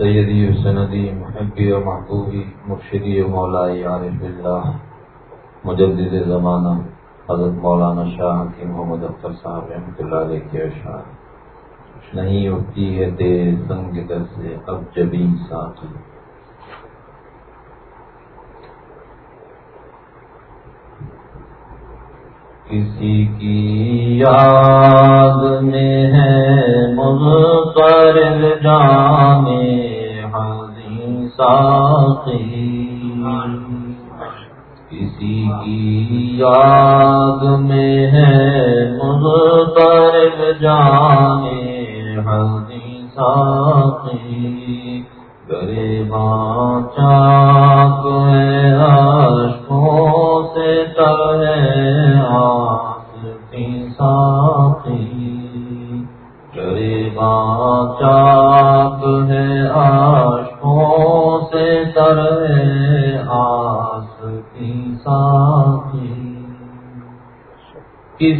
سیدی و سندی محبی و محبوبی مرشدی و مولائی عارف اللہ، مجدد زمانہ، حضرت مولانا شاہ کی محمد اختر صاحب رحمۃ اللہ علیہ کے اشعار نہیں اٹھتی ہے تیز سنگ در سے اب جبی ساتھی۔ کسی کی یاد میں ہے مضطرب جانے کسی کی یاد میں ہے مضطرب جانے حضی ساقی گرے باں چاک ہے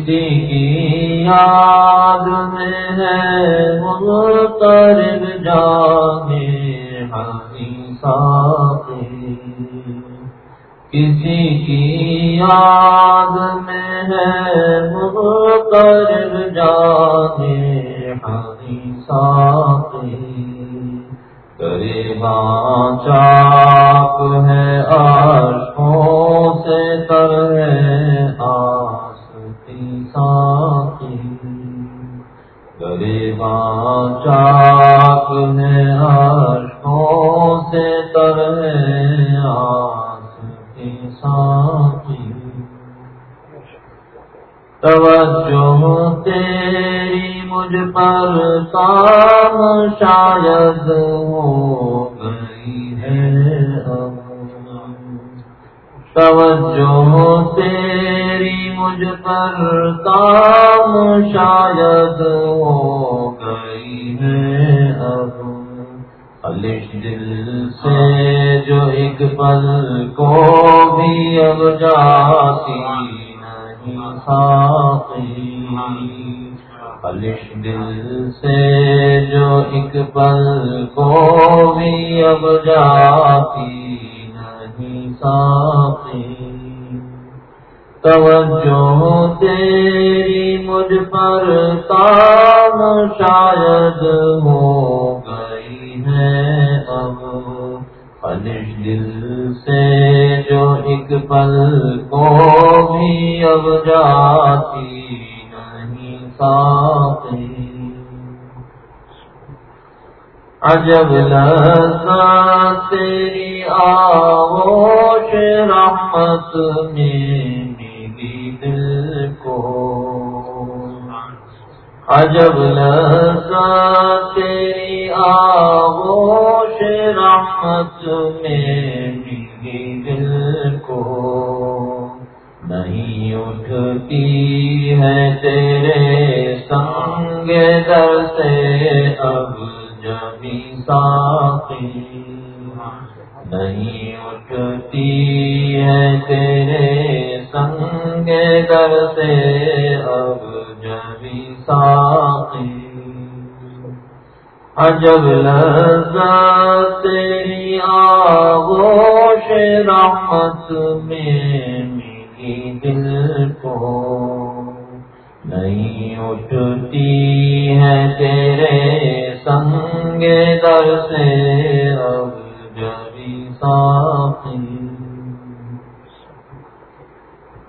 کسی کی یاد میں ہے مضطرب جانے ہنسی ساقی کسی کی یاد میں ہے مضطرب جانے ہنسی ساقی کرے چاک ہے عرشوں سے تر چاک ہے عرشوں سے توجہ تیری مجھ پر کام شاید ہو گئی ہے توجہ تیری مجھ پر کام شاید ہو الش دل سے جو ایک پل کو بھی اب جاتی نہیں ساقی الش دل سے جو ایک پل کو بھی اب جاتی نہیں ساقی توجہ تیری مجھ پر کام شاید ہو ہے اب دل سے جو ایک پل کو بھی اب جاتی نہیں ساقی عجب لذا تیری آغوش رحمت میں میری دل کو۔ عجب لذا تیری آغوش رحمت میں میری دل کو نہیں اٹھتی ہے تیرے سنگ در سے اب جبی ساقی نہیں اٹھتی ہے تیرے سنگ در سے اب جبی ساقی عجب لذا تیری آغوش رحمت میں میری دل کو نہیں اٹھتی ہے تیرے سنگ در سے اب جبی ساقی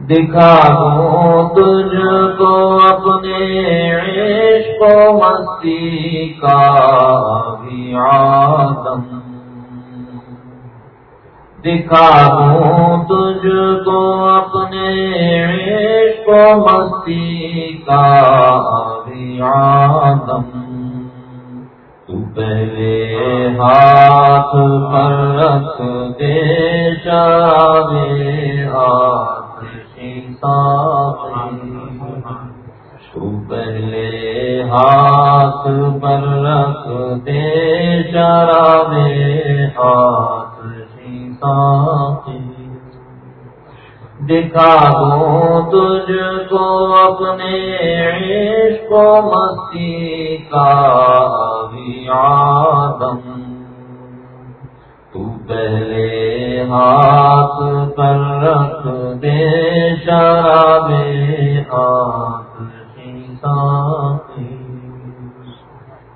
دکھا دوں تجھ کو اپنے عشق و مستی کا بھی آدم۔ دکھا دوں تجھ کو اپنے عشق و مستی کا بھی آدم۔ تو پہلے ہاتھ پر رکھ دے شاوے آتشی ساقی تو پہلے ہاتھ پر رکھ دے شرابے آتشی ساقی دکھا دوں تجھ کو اپنے عشق و مستی کا بھی آدم پہلے ہاتھ پر رکھ دے شراب ہاتھ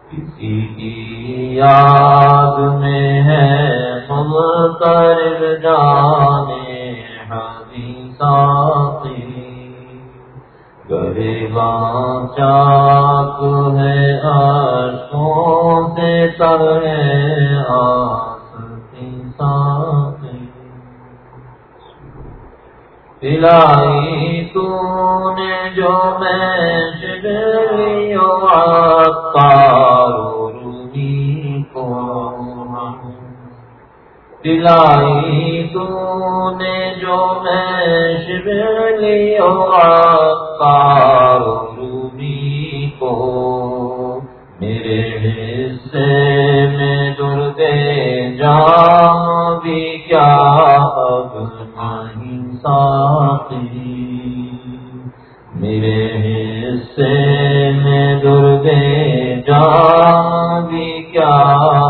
کسی کی یاد میں ہے کر جانے حدیثاتی گریباں چاک ہے عرشوں سے تر ہے آستی ساتھی پلائی تو نے جو میں شگریوں کو پلائی تو نے جو میں شگریوں کارو روی کو۔ میرے حصے میں درد جام بھی کیا اب نہیں ساتھی میرے حصے میں درد جام بھی کیا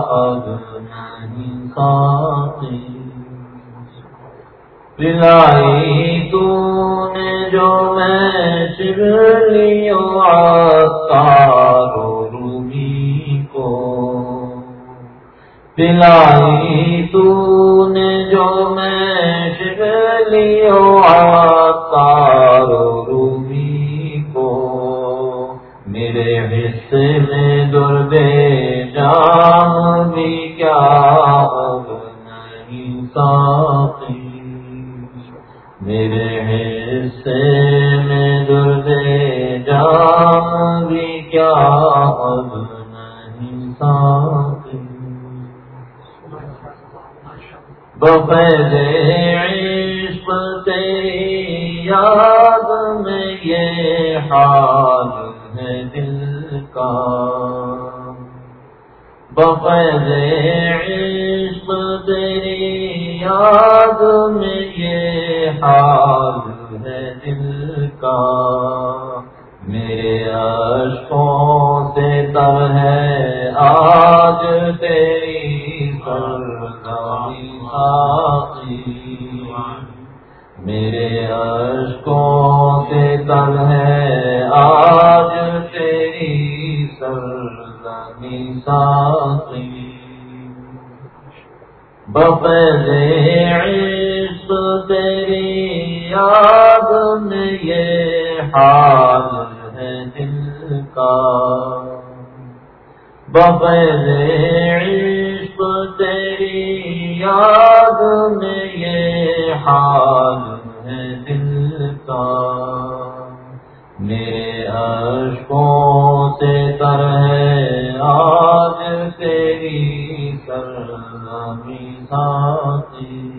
اب نہیں ساتھی پلائی تو نے جو میں شرلیوں تارو روبی کو۔ پلائی میرے میں درد جام بھی کیا اب نہیں ساتھی میرے حصے میں درد جام بھی کیا اب نہیں ساتھی بفیدے عشق تیری یاد میں یہ حال کا بفیدے عشق تیری یاد میں یہ حال ہے دل کا میرے اشکوں سے تر ہے آج تیری سرگامی ساتھی میرے اشکوں سے تر ہے آج تیری سرگامی ساتھی بفیدے عشق تیری یاد میں یہ حال ہے دل کا۔ بفیدے عشق تیری یاد میں یہ حال ہے دل کا۔ اشکوں سے تر ہے آج تیری سرگامی ساتھی۔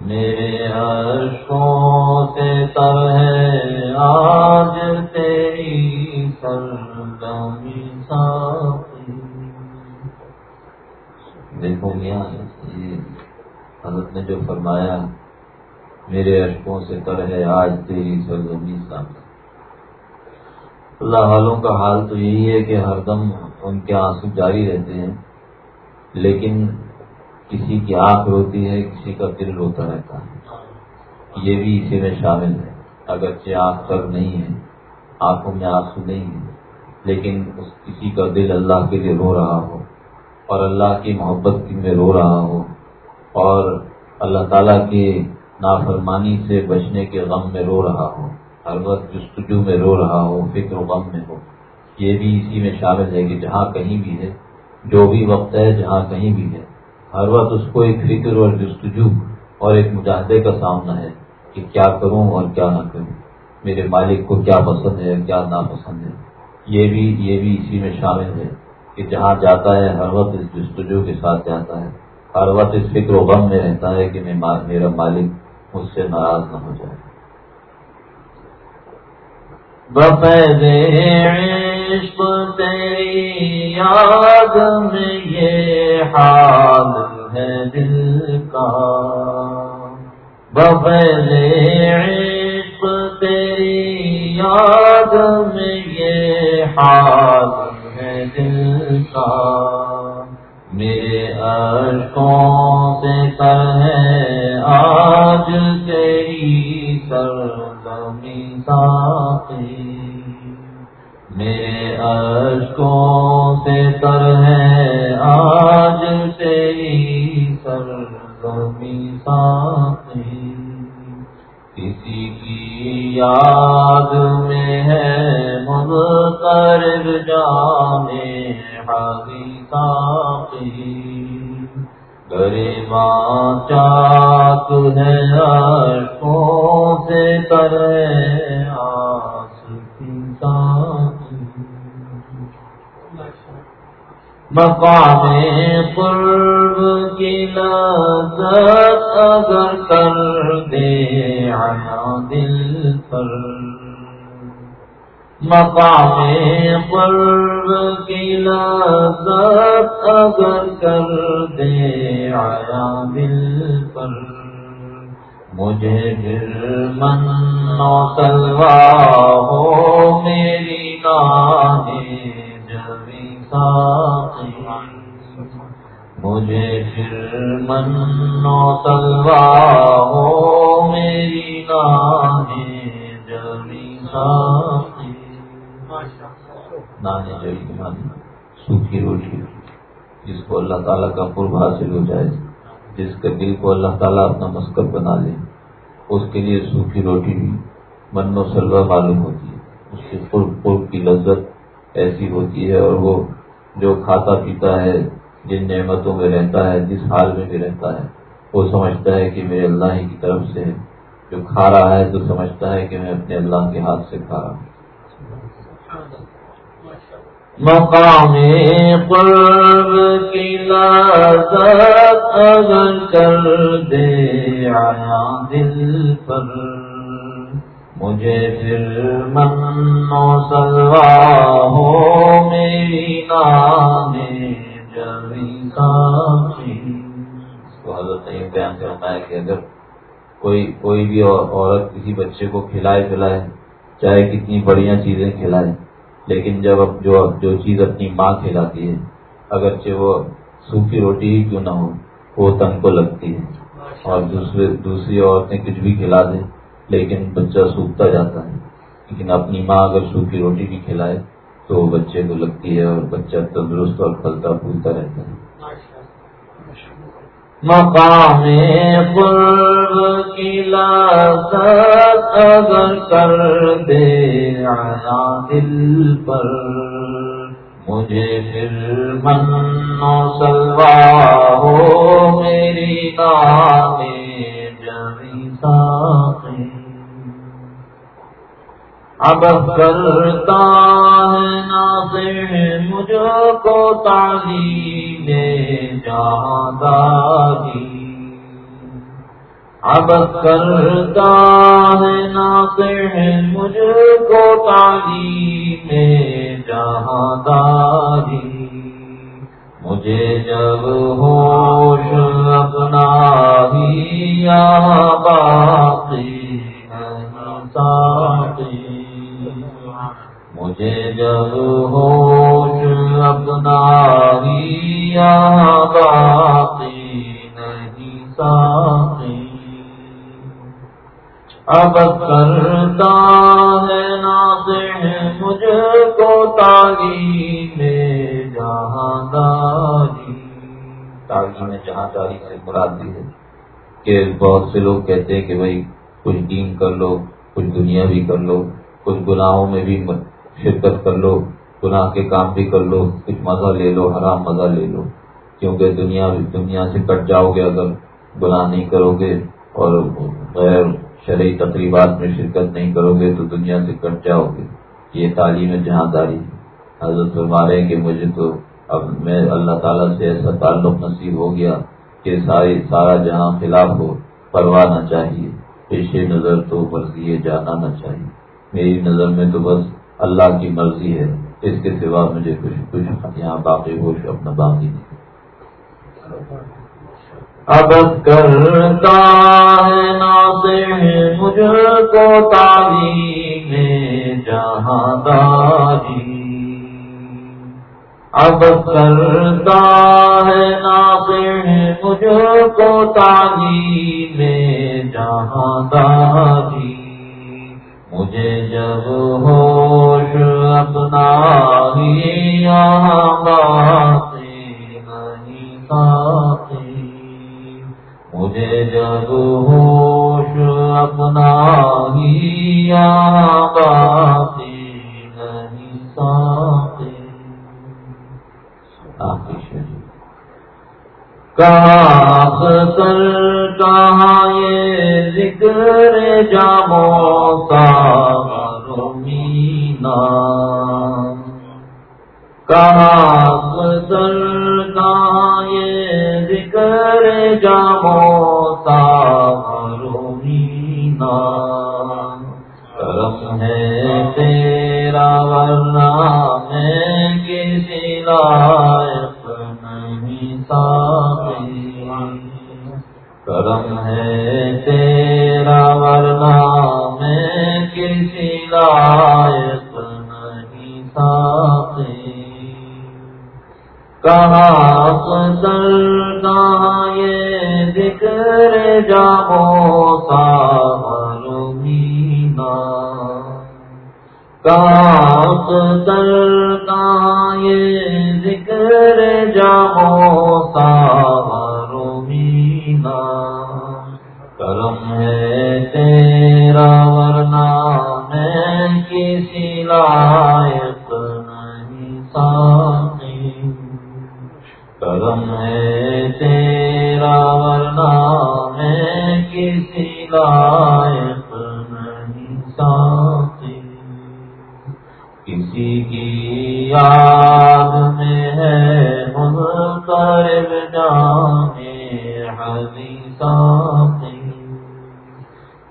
میرے اشکوں سے تر ہے آج تیری سرگامی ساتھی۔ دیکھو میاں، یہ حضرت نے جو فرمایا، میرے اشکوں سے تر ہے آج تیری سرگمی ساتھی۔ اللہ والوں کا حال تو یہی ہے کہ ہر دم ان کے آنسو جاری رہتے ہیں، لیکن کسی کی آنکھ روتی ہے، کسی کا دل روتا رہتا ہے۔ یہ بھی اسی میں شامل ہے۔ اگرچہ آنکھ پر نہیں ہے، آنکھوں میں آنسو نہیں ہے لیکن اس کسی کا دل اللہ کے لیے رو رہا ہو اور اللہ کی محبت کی میں رو رہا ہو اور اللہ تعالیٰ کی نافرمانی سے بچنے کے غم میں رو رہا ہو۔ ہر وقت جستجو میں رو رہا ہو فکر و غم میں ہو یہ بھی اسی میں شامل ہے کہ جہاں کہیں بھی ہے، جو بھی وقت ہے، جہاں کہیں بھی ہے۔ ہر وقت اس کو ایک فکر اور جستجو اور ایک مجاہدے کا سامنا ہے کہ کیا کروں اور کیا نہ کروں۔ میرے مالک کو کیا پسند ہے، کیا ناپسند ہے۔ یہ بھی یہ بھی اسی میں شامل ہے کہ جہاں جاتا ہے، ہر وقت اس جستجو کے ساتھ جاتا ہے۔ ہر وقت اس فکر و غم میں رہتا ہے کہ میرا مالک مجھ سے ناراض نہ ہو جائے۔ بفید عشق تیری یاد میں یہ حال ہے دل کا۔ بفید عشق تیری یاد میں یہ حال ہے دل کا۔ میرے اشکوں سے سر ہے آج تیری سرزمی ساقی میرے اشکوں سے سر ہے آج تیری سرزمی ساقی کسی کی یاد میں ہے مضطرب جانے حاضی گرے ماں چاک ہے اشکوں سے کرے مقام قرب کی لذت اگر کر دے آیا دل پر مقام قرب کی لذت اگر کر دے آیا دل پر۔ مجھے پھر من سلوا ہو میری نانی جبی ساقی مجھے پھر من سلوا ہو میری نانی جبی ساقی نانے جو سوکھی روٹی جس کو اللہ تعالیٰ کا قرب حاصل ہو جائے، جس کے دل کو اللہ تعالیٰ اپنا مسکر بنا لے، اس کے لیے سوکھی روٹی بھی من و سلوا معلوم ہوتی ہے۔ اس کے قرب قرب کی لذت ایسی ہوتی ہے اور وہ جو کھاتا پیتا ہے، جن نعمتوں میں رہتا ہے، جس حال میں بھی رہتا ہے، وہ سمجھتا ہے کہ میرے اللہ ہی کی طرف سے جو کھا رہا ہے تو سمجھتا ہے کہ میں اپنے اللہ کے ہاتھ سے کھا رہا ہوں۔ مقام قرب کی لذت اگر کر دے آیا دل پر۔ مجھے پھر من و سلوا ہو میری نانے جبی ساچی اس کو حضرت یہ بیان کرنا ہے کہ اگر کوئی کوئی بھی عورت کسی بچے کو کھلائے پلائے چاہے کتنی بڑھیا چیزیں کھلائے لیکن جب اب جو جو چیز اپنی ماں کھلاتی ہے اگرچہ وہ سوکھی روٹی ہی کیوں نہ ہو وہ تن کو لگتی ہے۔ اور دوسرے دوسری عورتیں کچھ بھی کھلا دیں لیکن بچہ سوکھتا جاتا ہے۔ لیکن اپنی ماں اگر سوکھی روٹی بھی کھلائے تو بچے کو لگتی ہے اور بچہ تندرست اور پھلتا پھولتا رہتا ہے۔ مقام قرب کی لاست اگر کر دے آنا دل پر۔ مجھے پھر من و سلوا ہو میری نانی جمی ساقی اب کرتا ہے ناصر مجھ کو تعلیم جہاں داری اب کرتا ہے ناصر مجھ کو تعلیم جہاں داری مجھے جب ہوش اپنا ہی یہاں باقی ساتھی مجھے جب ہوش اپنا ہی باقی نہیں ساتھی اب کرتا ہے ناصح مجھ کو تاغی میں جہاں داری تاغی میں جہاں داری سے مراد دی ہے کہ بہت سے لوگ کہتے ہیں کہ بھائی کچھ دین کر لو، کچھ دنیا بھی کر لو، کچھ گناہوں میں بھی شرکت کر لو، گناہ کے کام بھی کر لو، کچھ مزہ لے لو، حرام مزہ لے لو۔ کیونکہ دنیا دنیا سے کٹ جاؤ گے اگر گناہ نہیں کرو گے اور غیر شرعی تقریبات میں شرکت نہیں کرو گے تو دنیا سے کٹ جاؤ گے۔ یہ تعلیم جہاں داری حضرت فرمارے کہ مجھے تو اب میں اللہ تعالیٰ سے ایسا تعلق نصیب ہو گیا کہ ساری سارا جہاں خلاف ہو، پرواہ نہ چاہیے۔ پیش نظر تو مرضی جانا نہ چاہیے۔ میری نظر میں تو بس اللہ کی مرضی ہے، اس کے سوا مجھے کچھ کچھ یہاں باقی ہوش اپنا باقی نہیں۔ اب کرتا ہے مجھ کو تاری جہاں داری۔ اب کرتا ہے ناصر مجھ کو تاجی میں جہاں داری۔ مجھے جب کہاں سر کہاں یہ ذکر جامو کا مینا کہاں سر کہاں یہ ذکر جامو کا مینا کرم ہے تیرا ورنہ میں کسی لائق ہے تیرا ورنہ میں کسی لائق نہیں ساتھی کہاں سر کہاں یہ ذکر جاؤ سا مینا کہاں سر کہاں یہ ذکر جاؤ سا کرم ہے تیرا ورنہ میں کسی لائق نہیں ساتھی کرم ہے تیرا ورنہ میں کسی لائق نہیں ساتھی کسی کی یاد میں ہے مضطرب جانے حدیثاتی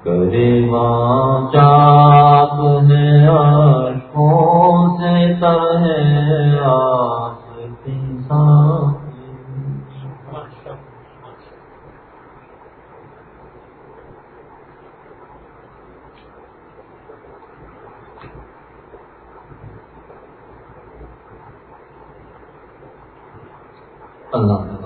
کرے وہاں چاپ ہے عشقوں سے تر ہے آستی ساتھی اللہ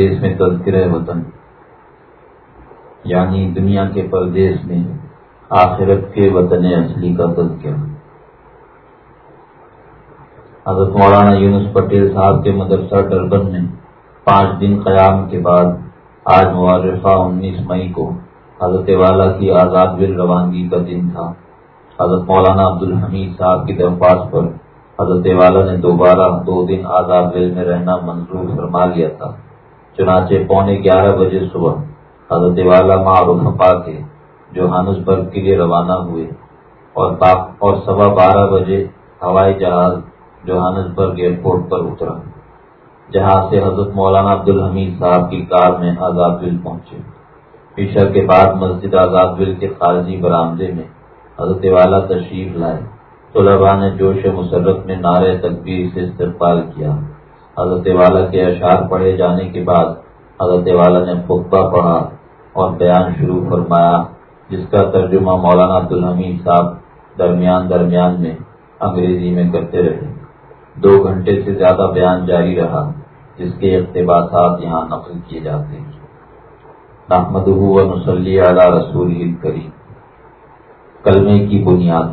پردیس میں تذکرہ وطن یعنی دنیا کے پردیس میں آخرت کے وطن اصلی کا تذکرہ حضرت مولانا یونس پٹیل صاحب کے مدرسہ ڈربن میں پانچ دن قیام کے بعد آج معرفہ انیس مئی کو حضرت والا کی آزاد بل روانگی کا دن تھا۔ حضرت مولانا عبدالحمید صاحب کی درخواست پر حضرت والا نے دوبارہ دو دن آزاد بل میں رہنا منظور فرما لیا تھا۔ چنانچہ پونے گیارہ بجے صبح حضرت والا معروف پا کے برگ کے لیے روانہ ہوئے اور اور سوا بارہ بجے ہوائی جہاز جوہانس برگ ایئرپورٹ پر اترا جہاں سے حضرت مولانا عبد الحمید صاحب کی کار میں آزاد بل پہنچے۔ عشر کے بعد مسجد آزاد بل کے خارجی برآمدے میں حضرت والا تشریف لائے۔ طلبا نے جوش مسرت میں نعرے تقبیر سے استقبال کیا۔ حضرت والا کے اشعار پڑھے جانے کے بعد حضرت والا نے خطبہ پڑھا اور بیان شروع فرمایا، جس کا ترجمہ مولانا عبدالحمید صاحب درمیان درمیان میں انگریزی میں کرتے رہے۔ دو گھنٹے سے زیادہ بیان جاری رہا، جس کے اقتباسات یہاں نقل کیے جاتے ہیں۔ محمد نسلی اعلیٰ رسول کریم کلمے کی بنیاد۔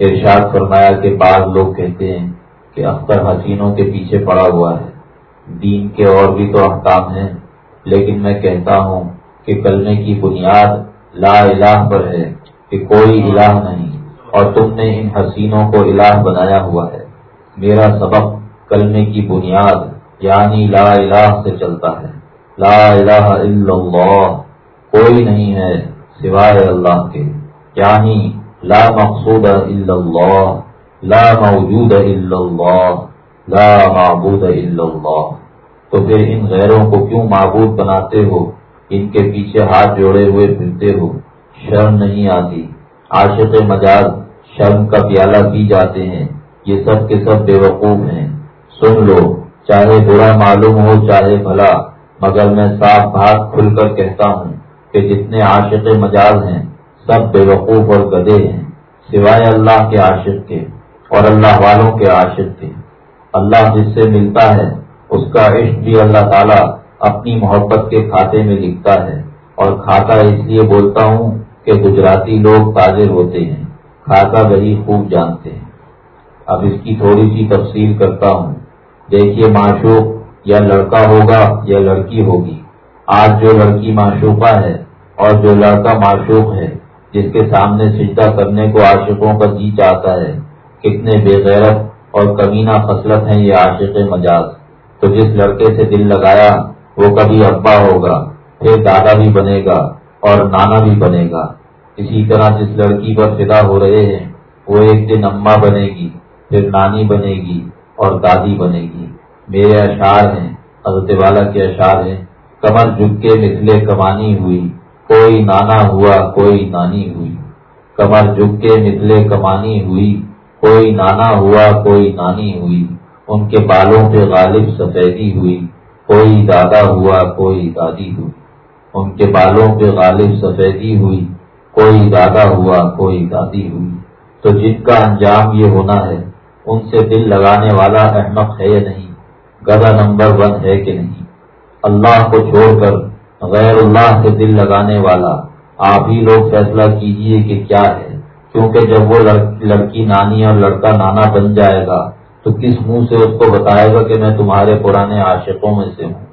ارشاد فرمایا کہ بعض لوگ کہتے ہیں کہ اختر حسینوں کے پیچھے پڑا ہوا ہے۔ دین کے اور بھی تو احکام ہیں، لیکن میں کہتا ہوں کہ کلمے کی بنیاد لا الہ پر ہے کہ کوئی الہ نہیں، اور تم نے ان حسینوں کو الہ بنایا ہوا ہے۔ میرا سبق کلمے کی بنیاد یعنی لا الہ سے چلتا ہے۔ لا الہ الا اللہ، کوئی نہیں ہے سوائے اللہ کے۔ یعنی لا مقصود الا اللہ۔ لا موجود الا اللہ، لا معبود الا اللہ۔ تو پھر ان غیروں کو کیوں معبود بناتے ہو؟ ان کے پیچھے ہاتھ جوڑے ہوئے پھرتے ہو۔ شرم نہیں آتی۔ عاشق مجاز شرم کا پیالہ پی جاتے ہیں۔ یہ سب کے سب بے وقوف ہیں۔ سن لو، چاہے برا معلوم ہو، چاہے بھلا، مگر میں صاف بات کھل کر کہتا ہوں کہ جتنے عاشق مجاز ہیں، سب بے وقوف اور گدے ہیں، سوائے اللہ کے عاشق کے۔ اور اللہ والوں کے عاشق کے اللہ جس سے ملتا ہے، اس کا عشق بھی اللہ تعالیٰ اپنی محبت کے کھاتے میں لکھتا ہے۔ اور کھاتا اس لیے بولتا ہوں کہ گجراتی لوگ تاجر ہوتے ہیں، کھاتا وہی خوب جانتے ہیں۔ اب اس کی تھوڑی سی تفصیل کرتا ہوں۔ دیکھیے معشوق، یا لڑکا ہوگا یا لڑکی ہوگی۔ آج جو لڑکی معشوقہ ہے اور جو لڑکا معشوق ہے، جس کے سامنے سجدہ کرنے کو عاشقوں کا جی چاہتا ہے کتنے بے غیرت اور کمینہ فصلت ہیں یہ عاشق مجاز۔ تو جس لڑکے سے دل لگایا، وہ کبھی ابا ہوگا، پھر دادا بھی بنے گا اور نانا بھی بنے گا۔ اسی طرح جس لڑکی پر فدا ہو رہے ہیں، وہ ایک دن اما بنے گی، پھر نانی بنے گی اور دادی بنے گی۔ میرے اشعار ہیں، حضرت والا کے اشعار ہیں۔ کمر جھک کے مثلے کمانی ہوئی، کوئی نانا ہوا، کوئی نانی ہوئی۔ کمر جھک کے مثلے کمانی ہوئی کوئی نانا ہوا، کوئی نانی ہوئی، ان کے بالوں پہ غالب سفیدی ہوئی، کوئی دادا ہوا، کوئی دادی ہوئی۔ ان کے بالوں پہ غالب سفیدی ہوئی، کوئی دادا ہوا، کوئی دادی ہوئی۔ تو جن کا انجام یہ ہونا ہے، ان سے دل لگانے والا احمق ہے یا نہیں؟ گدا نمبر ون ہے کہ نہیں؟ اللہ کو چھوڑ کر غیر اللہ سے دل لگانے والا، آپ ہی لوگ فیصلہ کیجیے کہ کیا ہے۔ کیونکہ جب وہ لڑکی نانی اور لڑکا نانا بن جائے گا، تو کس منہ سے اس کو بتائے گا کہ میں تمہارے پرانے عاشقوں میں سے ہوں؟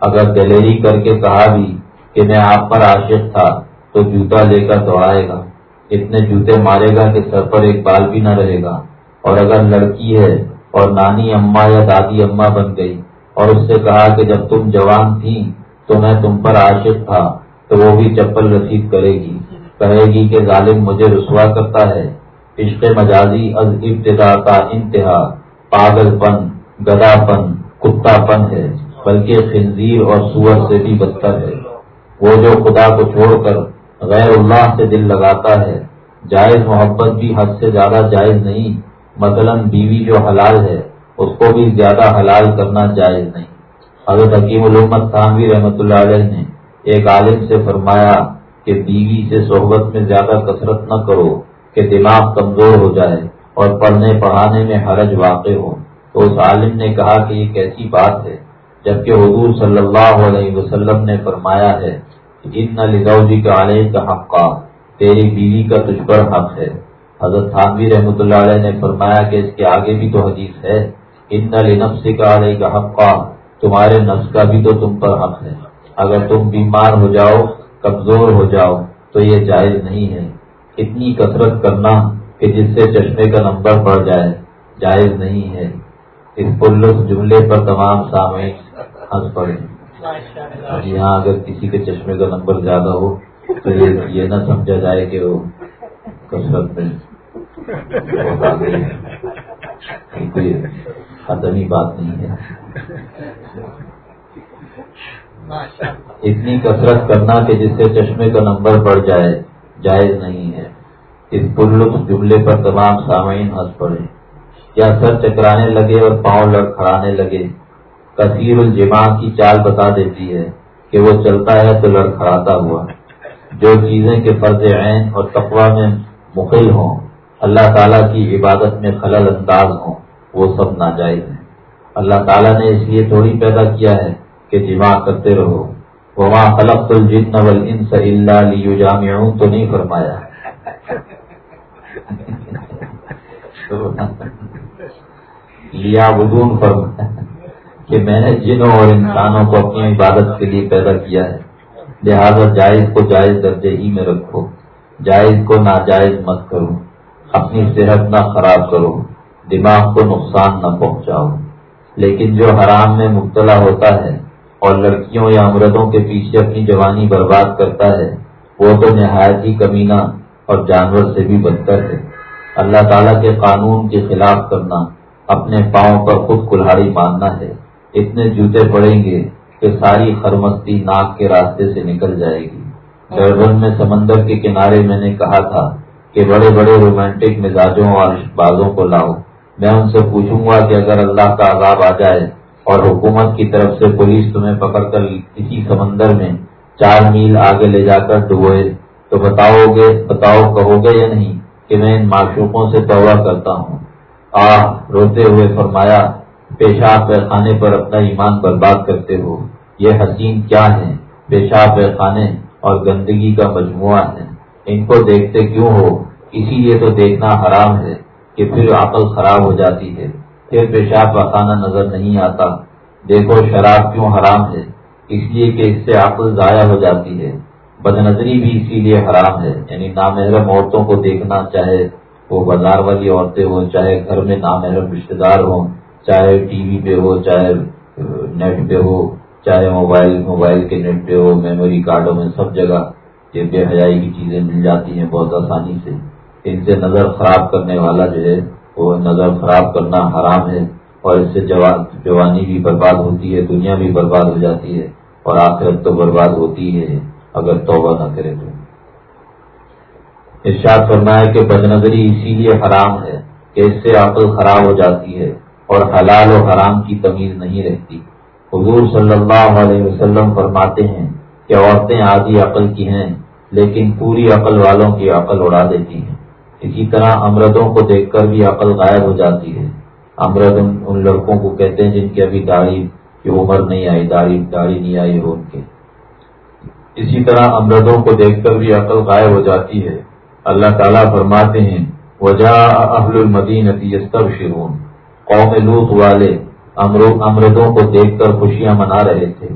اگر دلیری کر کے کہا بھی کہ میں آپ پر عاشق تھا، تو جوتا لے کر دوڑائے گا۔ اتنے جوتے مارے گا کہ سر پر ایک بال بھی نہ رہے گا۔ اور اگر لڑکی ہے اور نانی اما یا دادی اما بن گئی اور اس سے کہا کہ جب تم جوان تھی تو میں تم پر عاشق تھا، تو وہ بھی چپل رسید کرے گی۔ کہے گی کہ ظالم مجھے رسوا کرتا ہے۔ عشق مجازی از ابتدا کا انتہا۔ پاگل پن، گدا پن، کتا پن ہے، بلکہ خنزیر اور سور سے بھی بدتر ہے۔ وہ جو خدا کو چھوڑ کر غیر اللہ سے دل لگاتا ہے، جائز محبت بھی حد سے زیادہ جائز نہیں۔ مثلا بیوی جو حلال ہے، اس کو بھی زیادہ حلال کرنا جائز نہیں۔ حضرت حکیم علومت خانوی رحمۃ اللہ علیہ نے ایک عالم سے فرمایا کہ بیوی سے صحبت میں زیادہ کثرت نہ کرو کہ دماغ کمزور ہو جائے اور پڑھنے پڑھانے میں حرج واقع ہو۔ تو اس عالم نے کہا کہ یہ کیسی بات ہے؟ جبکہ حضور صلی اللہ علیہ وسلم نے فرمایا ہے ان جی کا علیہ کا حق کا تیری بیوی کا تجھ پر حق ہے۔ حضرت خانوی رحمۃ اللہ علیہ نے فرمایا کہ اس کے آگے بھی تو حدیث ہے، ان نفس کا علیہ کا حق کا تمہارے نفس کا بھی تو تم پر حق ہے۔ اگر تم بیمار ہو جاؤ کمزور ہو جاؤ تو یہ جائز نہیں ہے۔ اتنی کثرت کرنا کہ جس سے چشمے کا نمبر بڑھ جائے، جائز نہیں ہے۔ اس پلس جملے پر تمام سامنے ہنس پڑے۔ یہاں اگر کسی کے چشمے کا نمبر زیادہ ہو تو یہ نہ سمجھا جائے کہ وہ کثرت میں کوئی ختمی بات نہیں ہے۔ اتنی کثرت کرنا کہ جس سے چشمے کا نمبر بڑھ جائے، جائز نہیں ہے۔ اس پلک جملے پر تمام سامعین ہنس پڑے۔ یا سر چکرانے لگے اور پاؤں لڑکھڑانے لگے۔ کثیر الجماع کی چال بتا دیتی ہے کہ وہ چلتا ہے تو لڑکھڑاتا ہوا۔ جو چیزیں کے فرض عین اور تقوا میں مخل ہوں، اللہ تعالیٰ کی عبادت میں خلل انداز ہوں، وہ سب ناجائز ہیں۔ اللہ تعالیٰ نے اس لیے تھوڑی پیدا کیا ہے کہ جمع کرتے رہو۔ وہاں خلق الجن نول ان اللہ لیو جامع تو نہیں فرمایا۔ لیا بدون فرمایا کہ میں نے جنوں اور انسانوں کو اپنی عبادت کے لیے پیدا کیا ہے۔ لہذا جائز کو جائز درجے ہی میں رکھو۔ جائز کو ناجائز مت کرو۔ اپنی صحت نہ خراب کرو۔ دماغ کو نقصان نہ پہنچاؤ۔ لیکن جو حرام میں مبتلا ہوتا ہے اور لڑکیوں یا امردوں کے پیچھے اپنی جوانی برباد کرتا ہے، وہ تو نہایت ہی کمینہ اور جانور سے بھی بدتر ہے۔ اللہ تعالیٰ کے قانون کے خلاف کرنا، اپنے پاؤں پر خود کلاڑی ماننا ہے۔ اتنے جوتے پڑیں گے کہ ساری خرمستی ناک کے راستے سے نکل جائے گی۔ ڈربن میں سمندر کے کنارے میں نے کہا تھا کہ بڑے بڑے رومانٹک مزاجوں اور بازوں کو لاؤ۔ میں ان سے پوچھوں گا کہ اگر اللہ کا عذاب آ جائے اور حکومت کی طرف سے پولیس تمہیں پکڑ کر کسی سمندر میں چار میل آگے لے جا کر ڈبوئے تو بتاؤ گے، بتاؤ، کہو گے یا نہیں کہ میں ان معشوقوں سے توبہ کرتا ہوں؟ آ روتے ہوئے فرمایا، پیشاب خانے پر اپنا ایمان برباد کرتے ہو۔ یہ حسین کیا ہے پیشاب خانے اور گندگی کا مجموعہ ہے ان کو دیکھتے کیوں ہو؟ اسی لیے تو دیکھنا حرام ہے کہ پھر عقل خراب ہو جاتی ہے۔ پھر پیشاب کا نظر نہیں آتا۔ دیکھو شراب کیوں حرام ہے، اس لیے کہ اس سے عقل ضائع ہو جاتی ہے۔ بد نظری بھی اسی لیے حرام ہے یعنی نامحرم عورتوں کو دیکھنا، چاہے وہ بازار والی عورتیں ہوں، چاہے گھر میں نامحرم رشتے دار ہوں، چاہے ٹی وی پہ ہو، چاہے نیٹ پہ ہو، چاہے موبائل موبائل کے نیٹ پہ ہو، میموری کارڈوں میں سب جگہ یہ بے حیائی کی چیزیں مل جاتی ہیں بہت آسانی سے۔ ان سے نظر خراب کرنے والا جو ہے وہ نظر خراب کرنا حرام ہے اور اس سے جوانی بھی برباد ہوتی ہے، دنیا بھی برباد ہو جاتی ہے اور آخرت تو برباد ہوتی ہے، اگر توبہ نہ کرے تو۔ ارشاد کرنا ہے کہ بد نظری اسی لیے حرام ہے کہ اس سے عقل خراب ہو جاتی ہے اور حلال و حرام کی تمیز نہیں رہتی۔ حضور صلی اللہ علیہ وسلم فرماتے ہیں کہ عورتیں آدھی عقل کی ہیں، لیکن پوری عقل والوں کی عقل اڑا دیتی ہیں۔ اسی طرح امردوں کو دیکھ کر بھی عقل غائب ہو جاتی ہے۔ امرد ان لڑکوں کو کہتے ہیں جن کی ابھی داڑھی کی عمر نہیں آئی، داڑھی داڑھی نہیں آئی ہو ان کے۔ اسی طرح امردوں کو دیکھ کر بھی عقل غائب ہو جاتی ہے۔ اللہ تعالیٰ فرماتے ہیں وجہ اہل المدین شرون قوم لوت والے امردوں کو دیکھ کر خوشیاں منا رہے تھے۔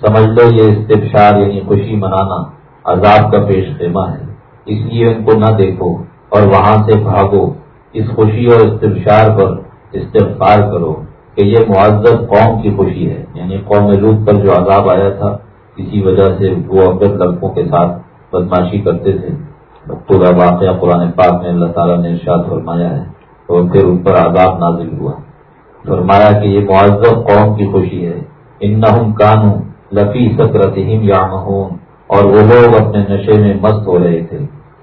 سمجھ لو یہ استفشار یعنی خوشی منانا عذاب کا پیش خیمہ ہے۔ اس لیے ان کو نہ دیکھو۔ اور وہاں سے بھاگو، اس خوشی اور استفشار پر استفار کرو کہ یہ معذب قوم کی خوشی ہے۔ یعنی قوم لوگ پر جو عذاب آیا تھا، اسی وجہ سے وہ عبد لڑکوں کے ساتھ بدماشی کرتے تھے۔ پورا واقعہ قرآن پاک میں اللہ تعالیٰ نے ارشاد فرمایا ہے اور پھر ان پر عذاب نازل ہوا۔ فرمایا کہ یہ معذب قوم کی خوشی ہے۔ ان کانوں لفی سکرتہم یا اور وہ لوگ اپنے نشے میں مست ہو رہے تھے۔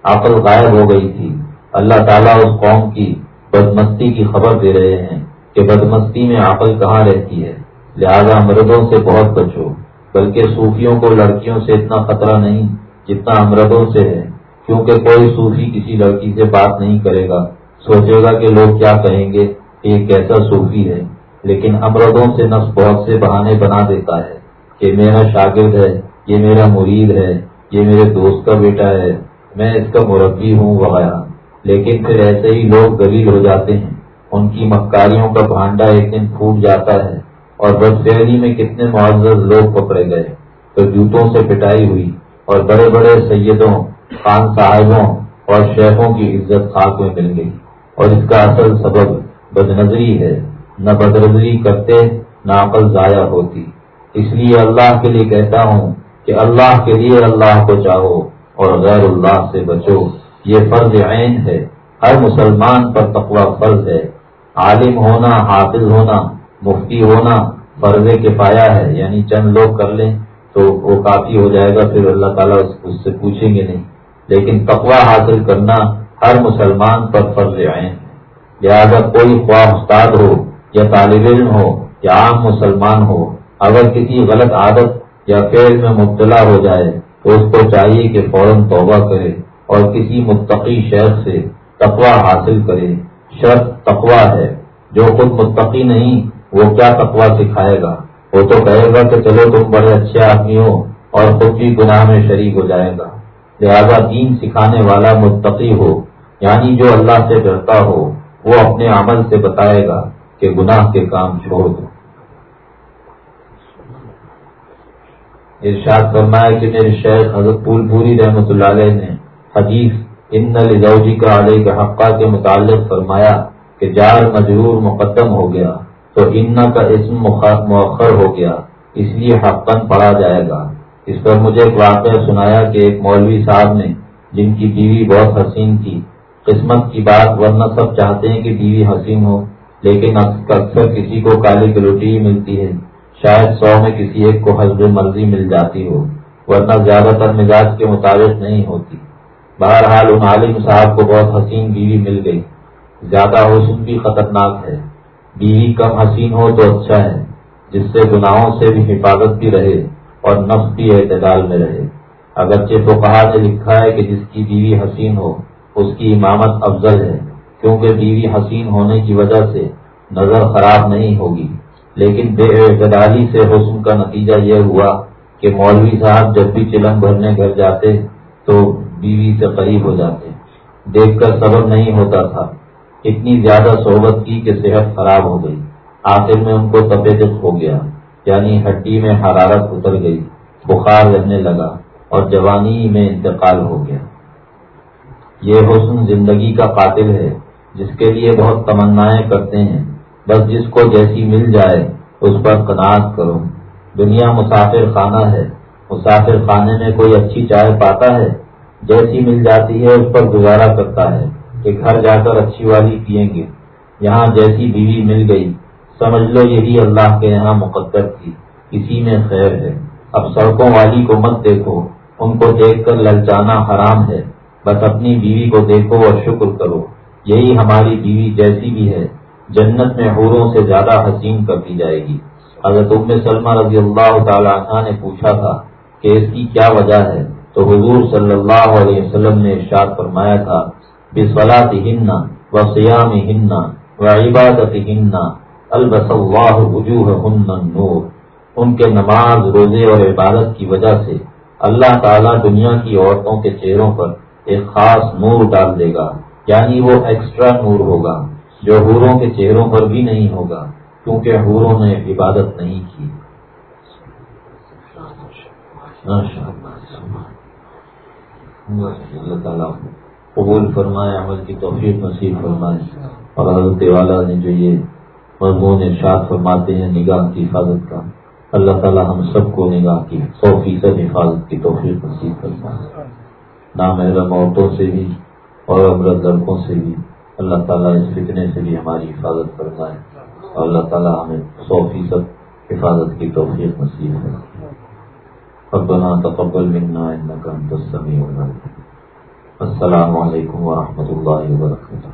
عقل غائب ہو گئی تھی۔ اللہ تعالیٰ اس قوم کی بدمستی کی خبر دے رہے ہیں کہ بدمستی میں عقل کہاں رہتی ہے۔ لہذا مردوں سے بہت بچو، بلکہ صوفیوں کو لڑکیوں سے اتنا خطرہ نہیں جتنا امردوں سے ہے، کیونکہ کوئی صوفی کسی لڑکی سے بات نہیں کرے گا۔ سوچے گا کہ لوگ کیا کہیں گے، کہ یہ کیسا صوفی ہے۔ لیکن امردوں سے نفس بہت سے بہانے بنا دیتا ہے کہ میرا شاگرد ہے، یہ میرا مرید ہے، یہ میرے دوست کا بیٹا ہے۔ میں اس کا مربی ہوں وغیرہ۔ لیکن پھر ایسے ہی لوگ گلیل ہو جاتے ہیں۔ ان کی مکاریوں کا بھانڈا ایک دن پھوٹ جاتا ہے اور بد فیری میں کتنے معزز لوگ پکڑے گئے۔ تو جوتوں سے پٹائی ہوئی اور بڑے بڑے سیدوں، خان صاحبوں اور شیخوں کی عزت خاک میں مل گئی۔ اور اس کا اصل سبب بد نظری ہے۔ نہ بد نظری کرتے نہ عقل ضائع ہوتی۔ اس لیے اللہ کے لیے کہتا ہوں کہ اللہ کے لیے اللہ کو چاہو۔ اور غیر اللہ سے بچو، یہ فرض عین ہے۔ ہر مسلمان پر تقوی فرض ہے۔ عالم ہونا، حافظ ہونا، مفتی ہونا فرض کے پایا ہے۔ یعنی چند لوگ کر لیں تو وہ کافی ہو جائے گا، پھر اللہ تعالیٰ اس سے پوچھیں گے نہیں۔ لیکن تقوی حاصل کرنا ہر مسلمان پر فرض عین ہے۔ لہٰذا کوئی خواہ استاد ہو یا طالب علم ہو یا عام مسلمان ہو، اگر کسی غلط عادت یا فیل میں مبتلا ہو جائے تو اس کو چاہیے کہ فوراً توبہ کرے اور کسی متقی شہر سے تقوا حاصل کرے۔ شرط تقوا ہے۔ جو خود متقی نہیں، وہ کیا تقوا سکھائے گا؟ وہ تو کہے گا کہ چلو تم بڑے اچھے آدمی ہو اور خود بھی گناہ میں شریک ہو جائے گا۔ لہذا دین سکھانے والا متقی ہو یعنی جو اللہ سے ڈرتا ہو، وہ اپنے عمل سے بتائے گا کہ گناہ کے کام چھوڑ دو۔ ارشاد فرمایا کہ میرے شیخ حضرت پول پوری رحمۃ اللہ علیہ نے حدیث ان لزوجی کا علیہ کے حقہ کے متعلق فرمایا کہ جار مجرور مقدم ہو گیا تو ان کا اسم مؤخر ہو گیا، اس لیے حقن پڑھا جائے گا۔ اس پر مجھے ایک واقعہ سنایا کہ ایک مولوی صاحب نے جن کی بیوی بہت حسین تھی، قسمت کی بات ورنہ سب چاہتے ہیں کہ بیوی حسین ہو، لیکن اکثر کسی کو کالی کلوٹی ہی ملتی ہے۔ شاید سو میں کسی ایک کو حضب مرضی مل جاتی ہو، ورنہ زیادہ تر مزاج کے مطابق نہیں ہوتی۔ بہرحال ان عالم صاحب کو بہت حسین بیوی مل گئی۔ زیادہ حسن بھی خطرناک ہے۔ بیوی کم حسین ہو تو اچھا ہے، جس سے گناہوں سے بھی حفاظت بھی رہے اور نفس بھی اعتدال میں رہے۔ اگرچہ تو کہا نے لکھا ہے کہ جس کی بیوی حسین ہو، اس کی امامت افضل ہے، کیونکہ بیوی حسین ہونے کی وجہ سے نظر خراب نہیں ہوگی۔ لیکن بے اعتدالی سے حسن کا نتیجہ یہ ہوا کہ مولوی صاحب جب بھی چلم بھرنے گھر جاتے تو بیوی سے قریب ہو جاتے۔ دیکھ کر صبر نہیں ہوتا تھا۔ اتنی زیادہ صحبت کی کہ صحت خراب ہو گئی۔ آخر میں ان کو تبدیل ہو گیا۔ یعنی ہڈی میں حرارت اتر گئی۔ بخار رہنے لگا اور جوانی میں انتقال ہو گیا۔ یہ حسن زندگی کا قاتل ہے، جس کے لیے بہت تمنائیں کرتے ہیں۔ بس جس کو جیسی مل جائے، اس پر قناعت کرو۔ دنیا مسافر خانہ ہے۔ مسافر خانے میں کوئی اچھی چائے پاتا ہے۔ جیسی مل جاتی ہے، اس پر گزارا کرتا ہے کہ گھر جا کر اچھی والی پیئیں گے۔ یہاں جیسی بیوی مل گئی۔ سمجھ لو، یہی اللہ کے یہاں مقدر تھی۔ اسی میں خیر ہے۔ اب سڑکوں والی کو مت دیکھو۔ ان کو دیکھ کر للچانا حرام ہے۔ بس اپنی بیوی کو دیکھو اور شکر کرو۔ یہی ہماری بیوی جیسی بھی ہے۔ جنت میں حوروں سے زیادہ حسین کر دی جائے گی۔ حضرت ام سلمہ رضی اللہ تعالی عنہ نے پوچھا تھا کہ اس کی کیا وجہ ہے؟ تو حضور صلی اللہ علیہ وسلم نے ارشاد فرمایا تھا بسلاط ہن و سیام ہن و عبادت ہن البس اللہ وجوہ ہن نور ان کے نماز، روزے اور عبادت کی وجہ سے اللہ تعالیٰ دنیا کی عورتوں کے چہروں پر ایک خاص نور ڈال دے گا یعنی وہ ایکسٹرا نور ہوگا۔ جو حوروں کے چہروں پر بھی نہیں ہوگا، کیونکہ حوروں نے عبادت نہیں کی۔ اللہ تعالیٰ قبول فرمائے، عمل کی توفیق نصیب فرمائے۔ اور حضرت والا نے جو یہ مضمون ارشاد فرماتے ہیں، نگاہ کی حفاظت کا، اللہ تعالیٰ ہم سب کو نگاہ کی سو فیصد حفاظت کی توفیق نصیب فرمائے۔ نامحرم عورتوں سے بھی اور امرت لڑکوں سے بھی۔ اللہ تعالیٰ اس فتنے سے بھی ہماری حفاظت کرتا ہے اور اللہ تعالیٰ ہمیں سو فیصد حفاظت کی توفیق نصیب ہے ربنا تقبل منا انك انت السميع العليم السلام علیکم ورحمۃ اللہ وبرکاتہ۔